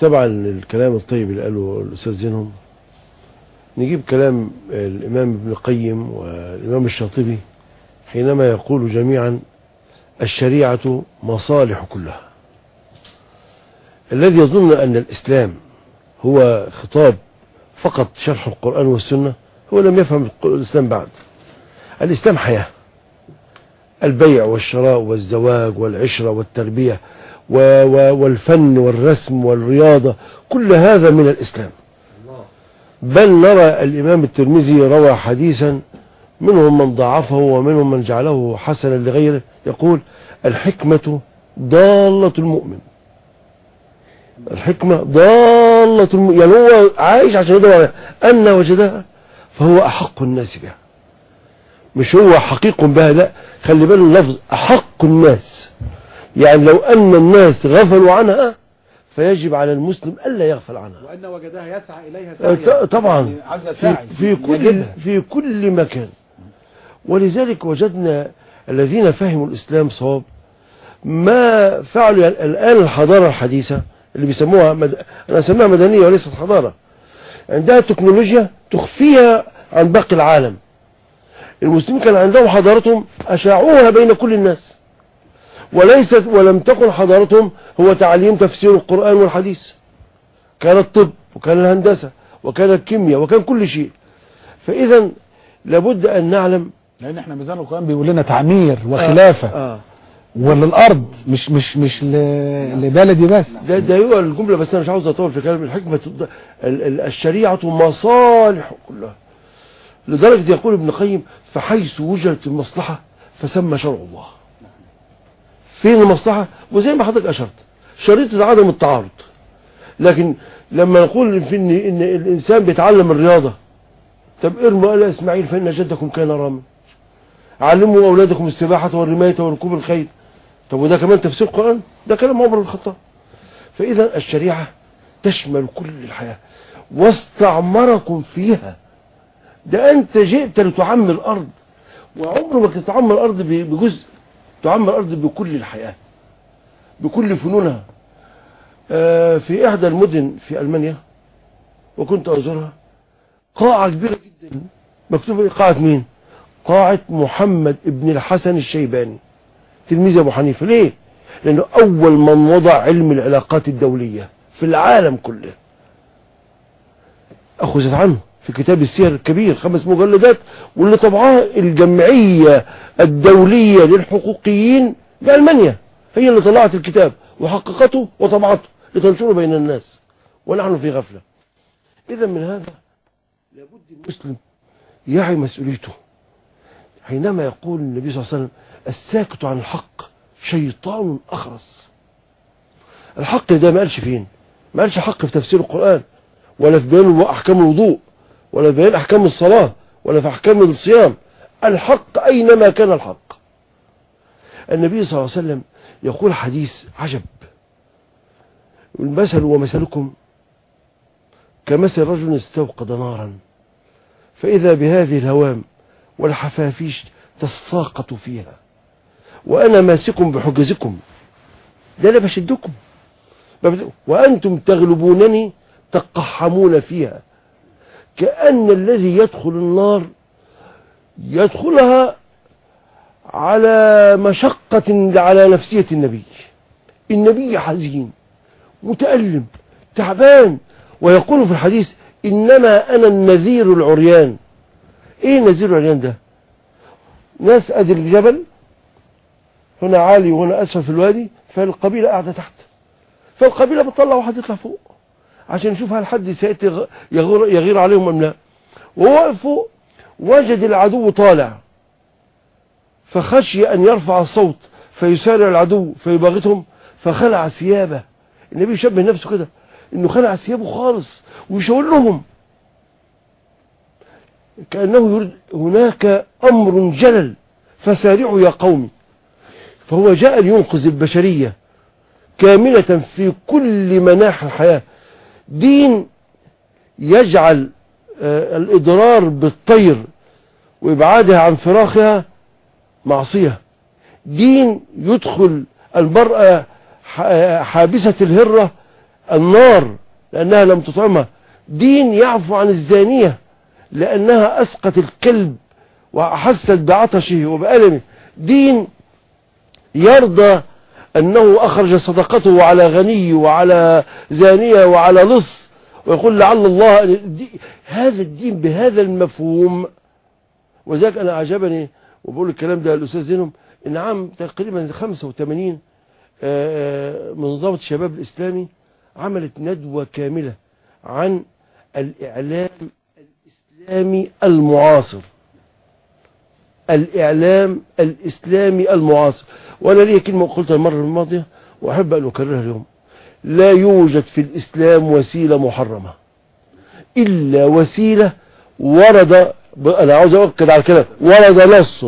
طبعا الكلام الطيب اللي قاله الأستاذ زينهم نجيب كلام الإمام ابن القيم والإمام الشاطبي حينما يقول جميعا الشريعة مصالح كلها. الذي يظن أن الإسلام هو خطاب فقط شرح القرآن والسنة هو لم يفهم الإسلام بعد. الإسلام حياة. البيع والشراء والزواج والعشرة والتربية والفن والرسم والرياضة كل هذا من الإسلام. بل نرى الإمام الترمذي روى حديثا منهم من ضعفه ومنهم من جعله حسنا لغيره يقول الحكمة ضالة المؤمن. الحكمة ضالة المؤمن يعني هو عايش عشان يدور أن وجدها فهو أحق الناس بها. مش هو حقيق بها لا. خلي بالك اللفظ أحق الناس. يعني لو أن الناس غفلوا عنها فيجب على المسلم ألا يغفل عنها. وأن وجدها يسعى إليها سعيا. طبعا. يعني في, في كل في كل مكان. ولذلك وجدنا الذين فهموا الإسلام صواب. ما فعلوا يعني الآن الحضارة الحديثة اللي بيسموها مد... أنا أسميها مدنية وليست حضارة. عندها تكنولوجيا تخفيها عن باقي العالم. المسلمين كان عندهم حضارتهم أشاعوها بين كل الناس. وليست ولم تكن حضارتهم هو تعليم تفسير القرآن والحديث. كان الطب وكان الهندسة وكان الكيمياء وكان كل شيء. فإذا لابد أن نعلم لأن إحنا ميزان القرآن بيقول لنا تعمير وخلافة. آه. آه. وللأرض مش مش مش ل... لبلدي بس. ده ده هو الجملة بس أنا مش عاوز أطول في كلام الحكمة. ال- ال- الشريعة مصالح كلها. لدرجة يقول ابن قيم فحيث وجدت المصلحة فسمى شرع الله. فين المصلحة وزي ما حضرتك أشرت شريطة عدم التعارض. لكن لما نقول إن, إن الإنسان بيتعلم الرياضة طب ارموا آل إسماعيل فإن جدكم كان راما. علموا أولادكم السباحة والرماية وركوب الخيل. طب وده كمان تفسير القرآن ده كلام عمر الخطاب. فإذا الشريعة تشمل كل الحياة. واستعمركم فيها. ده أنت جئت لتعمر الأرض وعمرك تتعمر الأرض بجزء تعمر الأرض بكل الحياة بكل فنونها. آه في إحدى المدن في ألمانيا وكنت أزورها قاعة كبيرة جدا. مكتوب إيه؟ قاعة مين؟ قاعة محمد ابن الحسن الشيباني. تلميذ أبو حنيفة. ليه؟ لأنه أول من وضع علم العلاقات الدولية في العالم كله. أخذت عنه. في كتاب السير الكبير خمس مجلدات واللي طبعها الجمعية الدولية للحقوقيين بألمانيا هي اللي طلعت الكتاب وحققته وطبعته لتنشره بين الناس. ونحن في غفلة. إذا من هذا لابد المسلم يعي مسؤوليته. حينما يقول النبي صلى الله عليه وسلم الساكت عن الحق شيطان أخرس. الحق ده ما قالش فين؟ ما قالش حق في تفسير القرآن ولا في بيان أحكام الوضوء. ولا في أحكام الصلاة ولا في أحكام الصيام. الحق أينما كان الحق. النبي صلى الله عليه وسلم يقول حديث عجب. المثل ومثلكم كمثل رجل استوقد نارا فإذا بهذه الهوام والحفافيش تساقط فيها وأنا ماسك بحجزكم ده أنا بشدكم وأنتم تغلبونني تقحمون فيها كأن الذي يدخل النار يدخلها على مشقة على نفسية النبي. النبي حزين متألم تعبان ويقول في الحديث إنما أنا النذير العريان. إيه النذير العريان ده؟ ناس أدي الجبل هنا عالي وهنا أسفل في الوادي فالقبيلة قاعدة تحت فالقبيلة بتطلع واحد يطلع فوق. عشان يشوف هل حد سيأتي يغير, يغير عليهم أم لا. فوق وجد العدو طالع. فخشي أن يرفع الصوت فيسارع العدو فيباغتهم. فخلع ثيابه. النبي يشبه نفسه كده إنه خلع ثيابه خالص ويشاور لهم. كأنه يريد هناك أمر جلل فسارعوا يا قومي فهو جاء لينقذ البشرية كاملة في كل مناحي الحياة. دين يجعل الإضرار بالطير وإبعادها عن فراخها معصية. دين يدخل المرأة حابسة الهرة النار لأنها لم تطعمها. دين يعفو عن الزانية لأنها أسقت الكلب وأحست بعطشه وبألمه. دين يرضى أنه أخرج صدقته على غني وعلى زانية وعلى لص ويقول لعل الله هذا الدين بهذا المفهوم. وذلك أنا أعجبني وبقول الكلام ده الأستاذ زينهم إن عام تقريبا 85 آه، منظمة الشباب الإسلامي عملت ندوة كاملة عن الإعلام الإسلامي المعاصر. الإعلام الإسلامي المعاصر. وأنا لي كلمة قلتها المرة الماضية وأحب أن أكررها اليوم. لا يوجد في الإسلام وسيلة محرمة. إلا وسيلة ورد أنا عاوز أؤكد على كده ورد نص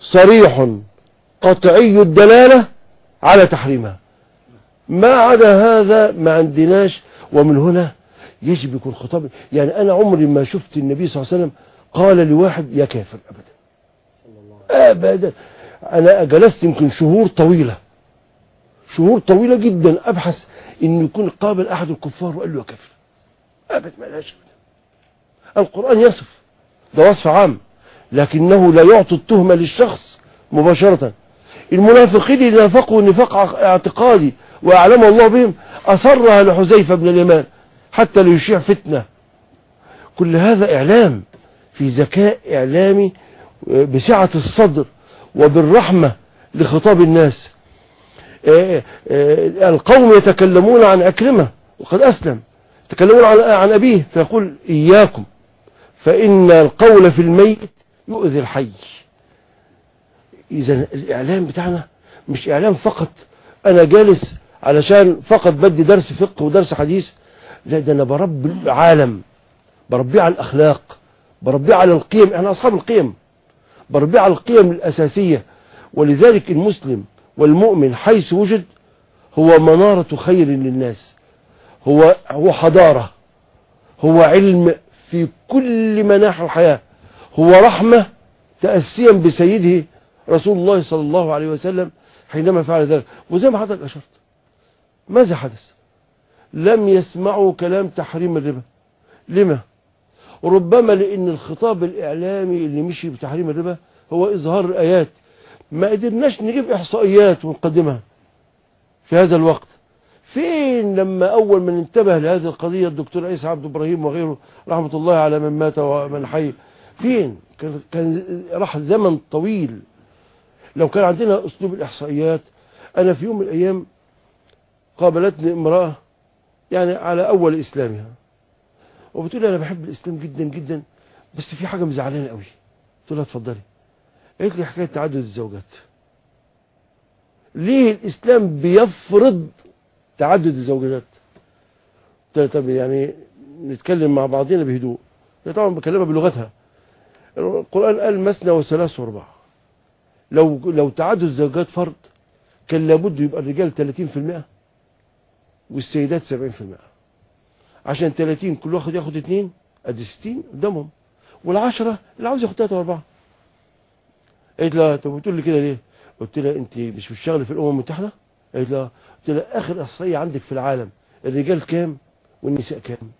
صريح قطعي الدلالة على تحريمها. ما عدا هذا ما عندناش ومن هنا يجب يكون خطاب. يعني أنا عمري ما شفت النبي صلى الله عليه وسلم قال لواحد يا كافر أبدا. أبدا أنا جلست يمكن شهور طويلة. شهور طويلة جدا. أبحث إن يكون قابل أحد الكفار وقال له يا كافر أبدا ما لهاش القرآن يصف. ده وصف عام. لكنه لا يعطي التهمة للشخص مباشرة. المنافقين اللي نافقوا نفاق اعتقادي وأعلمه الله بهم أصرها لحذيفة بن اليمان حتى ليشيع فتنة. كل هذا إعلام. في ذكاء إعلامي بسعة الصدر وبالرحمة لخطاب الناس. آه، آه، القوم يتكلمون عن أكرمة وقد أسلم. يتكلمون عن عن أبيه فيقول إياكم فإن القول في الميت يؤذي الحي. إذا الإعلام بتاعنا مش إعلام فقط. أنا جالس علشان فقط بدي درس فقه ودرس حديث. لا ده أنا بربي العالم بربيه على الأخلاق بربيه على القيم. إحنا أصحاب القيم. على القيم الأساسية. ولذلك المسلم والمؤمن حيث وجد هو منارة خير للناس. هو هو حضارة. هو علم في كل مناحي الحياة. هو رحمة تأسيا بسيده رسول الله صلى الله عليه وسلم حينما فعل ذلك. وزي ما حضرتك أشرت ماذا حدث؟ لم يسمعوا كلام تحريم الربا. لما؟ ربما لأن الخطاب الإعلامي اللي مشي بتحريم الربا هو إظهار الآيات. ما قدرناش نجيب إحصائيات ونقدمها في هذا الوقت. فين لما أول من انتبه لهذه القضية الدكتور عيسى عبد إبراهيم وغيره رحمة الله على من مات ومن حي؟ فين؟ كان, كان راح زمن طويل. لو كان عندنا أسلوب الإحصائيات أنا في يوم من الأيام قابلتني امرأة يعني على أول إسلامها. وبتقول أنا بحب الإسلام جدا جدا بس في حاجة مزعلانة قوي. قلت لها اتفضلي. قالت لي حكاية تعدد الزوجات. ليه الإسلام بيفرض تعدد الزوجات؟ قلت لها طب يعني نتكلم مع بعضنا بهدوء. طبعا بكلمها بلغتها. القرآن قال مثنى وثلاث واربع لو لو تعدد الزوجات فرض كان لابد يبقى الرجال 30% والسيدات 70% عشان 30 كل واحد ياخد اتنين ادي 60 قدامهم. والعشرة اللي عاوز ياخد تلاتة واربعة. قالت لها طب بتقول لي كده ليه؟ قلت لها انت مش بتشتغلي في الأمم المتحدة؟ قالت لها قلت لها آخر إحصائية عندك في العالم الرجال كام والنساء كام؟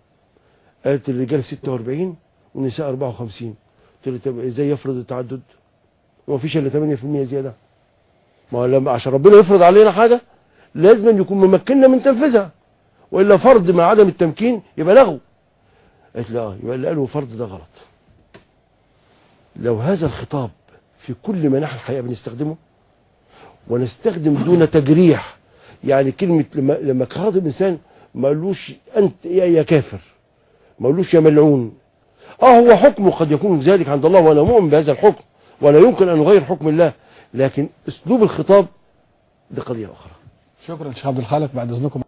قالت الرجال 46 والنساء 54 قلت لها طب إزاي يفرض التعدد؟ وما فيش إلا 8% زيادة. ما هو لما عشان ربنا يفرض علينا حاجة لازم يكون ممكننا من تنفيذها. وإلا فرض مع عدم التمكين يبقى لغو. قالت لا آه، يبقى اللي قالوا فرض ده غلط. لو هذا الخطاب في كل مناحي الحياة بنستخدمه ونستخدم دون تجريح يعني كلمة لما لما خاطب إنسان ما قالوش أنت يا يا كافر ما قالوش يا ملعون. آه هو حكمه قد يكون ذلك عند الله وأنا مؤمن بهذا الحكم ولا يمكن أن نغير حكم الله. لكن أسلوب الخطاب دي قضية أخرى. شكرا شيخ عبد الخالق بعد إذنكم